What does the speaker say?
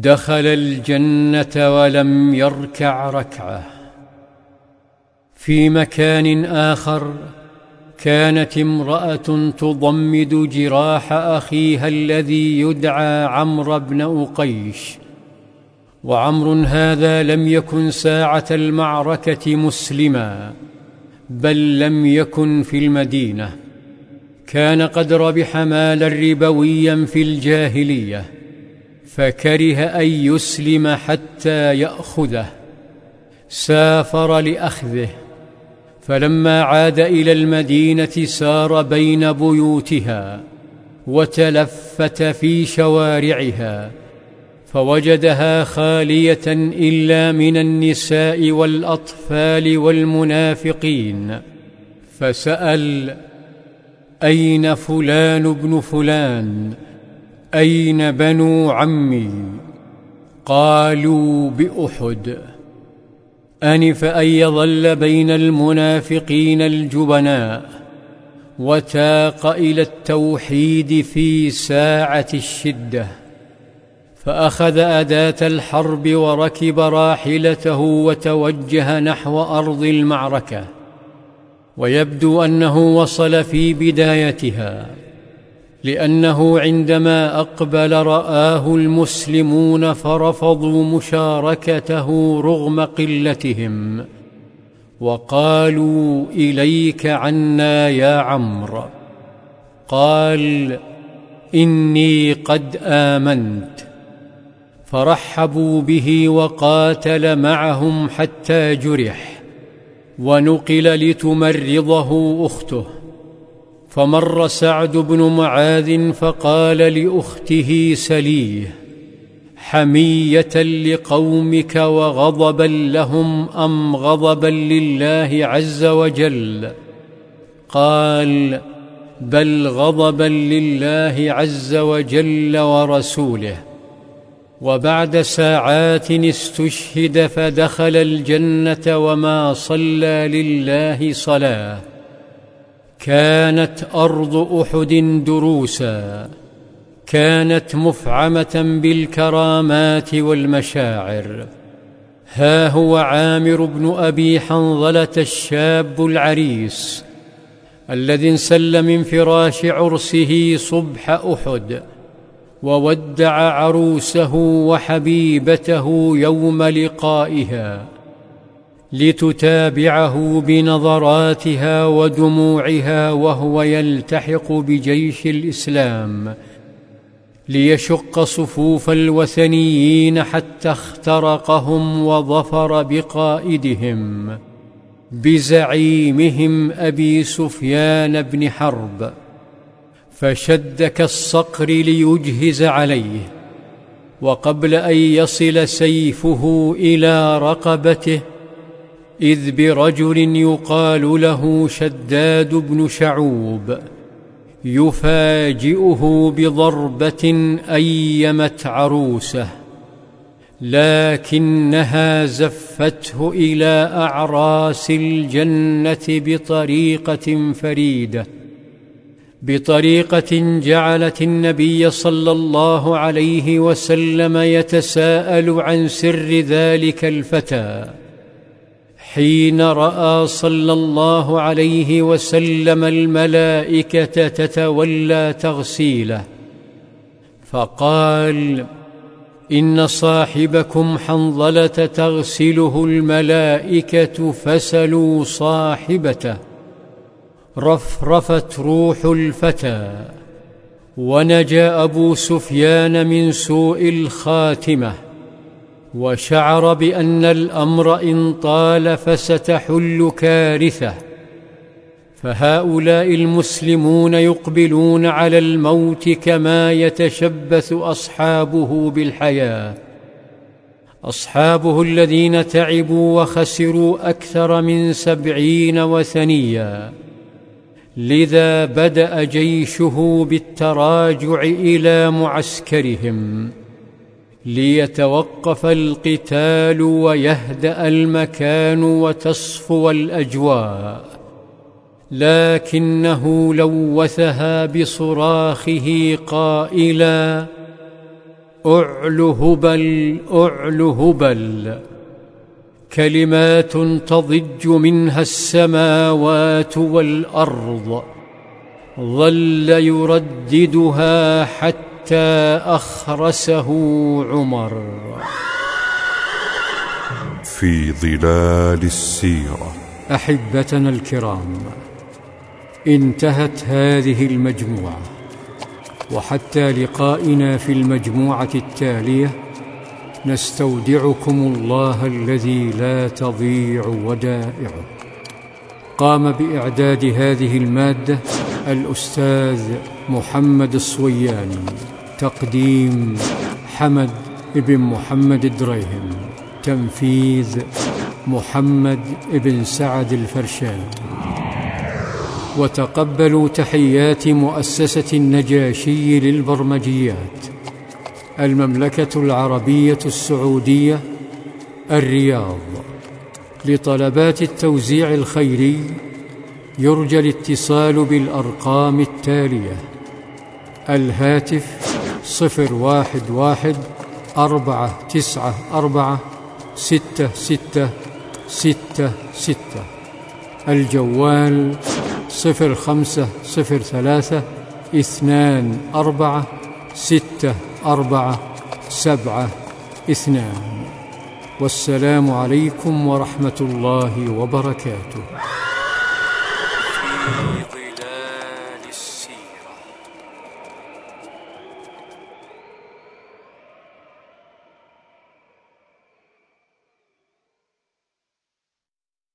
دخل الجنة ولم يركع ركعة. في مكان آخر كانت امرأة تضمد جراح أخيها الذي يدعى عمرو بن أقيش. وعمر هذا لم يكن ساعة المعركة مسلما بل لم يكن في المدينة. كان قد ربح مالا ربويا في الجاهلية. فكره أن يسلم حتى يأخذه. سافر لأخذه. فلما عاد إلى المدينة سار بين بيوتها وتلفت في شوارعها فوجدها خالية إلا من النساء والأطفال والمنافقين. فسأل أين فلان بن فلان؟ أين بنو عمي؟ قالوا بأحد. انف ان يظل بين المنافقين الجبناء؟ وتاق إلى التوحيد في ساعة الشدة. فأخذ أداة الحرب وركب راحلته وتوجه نحو أرض المعركة. ويبدو أنه وصل في بدايتها. لأنه عندما أقبل رآه المسلمون فرفضوا مشاركته رغم قلتهم وقالوا إليك عنا يا عمرو. قال إني قد آمنت. فرحبوا به وقاتل معهم حتى جرح ونقل لتمرضه أخته. فمر سعد بن معاذ فقال لأخته سليه حمية لقومك وغضبا لهم أم غضبا لله عز وجل؟ قال بل غضبا لله عز وجل ورسوله. وبعد ساعات استشهد فدخل الجنة وما صلى لله صلاة. كانت أرض أحد دروسا كانت مفعمة بالكرامات والمشاعر. ها هو عامر بن أبي حنظلة الشاب العريس الذي انسل من فراش عرسه صبح أحد وودع عروسه وحبيبته يوم لقائها. لتتابعه بنظراتها ودموعها وهو يلتحق بجيش الإسلام ليشق صفوف الوثنيين حتى اخترقهم وظفر بقائدهم بزعيمهم أبي سفيان بن حرب فشد كالصقر ليجهز عليه وقبل أن يصل سيفه إلى رقبته إذ برجل يقال له شداد بن شعوب يفاجئه بضربة أيمت عروسه لكنها زفته إلى أعراس الجنة بطريقة فريدة بطريقة جعلت النبي صلى الله عليه وسلم يتساءل عن سر ذلك الفتى. حين رأى صلى الله عليه وسلم الملائكة تتولى تغسيله فقال إن صاحبكم حنظلة تغسله الملائكة فسلوا صاحبته. رفرفت روح الفتى ونجا أبو سفيان من سوء الخاتمة. وشعر بأن الأمر إن طال فستحل كارثة فهؤلاء المسلمون يقبلون على الموت كما يتشبث أصحابه بالحياة. أصحابه الذين تعبوا وخسروا أكثر من سبعين وثنيا. لذا بدأ جيشه بالتراجع إلى معسكرهم. ليتوقف القتال ويهدأ المكان وتصفو الأجواء. لكنه لوثها بصراخه قائلا أعل هبل أعل هبل. كلمات تضج منها السماوات والأرض. ظل يرددها حتى أخرسه عمر. في ظلال السيرة. أحبتنا الكرام انتهت هذه المجموعة وحتى لقائنا في المجموعة التالية نستودعكم الله الذي لا تضيع ودائعه. قام بإعداد هذه المادة الأستاذ محمد الصوياني. تقديم حمد بن محمد الدريهم تنفيذ محمد بن سعد الفرشان وتقبلوا تحيات مؤسسة النجاشي للبرمجيات. المملكة العربية السعودية الرياض. لطلبات التوزيع الخيري يرجى الاتصال بالأرقام التالية. الهاتف صفر واحد واحد أربعة تسعة أربعة ستة ستة ستة ستة. الجوال صفر خمسة صفر ثلاثة اثنان أربعة ستة أربعة سبعة اثنان. والسلام عليكم ورحمة الله وبركاته.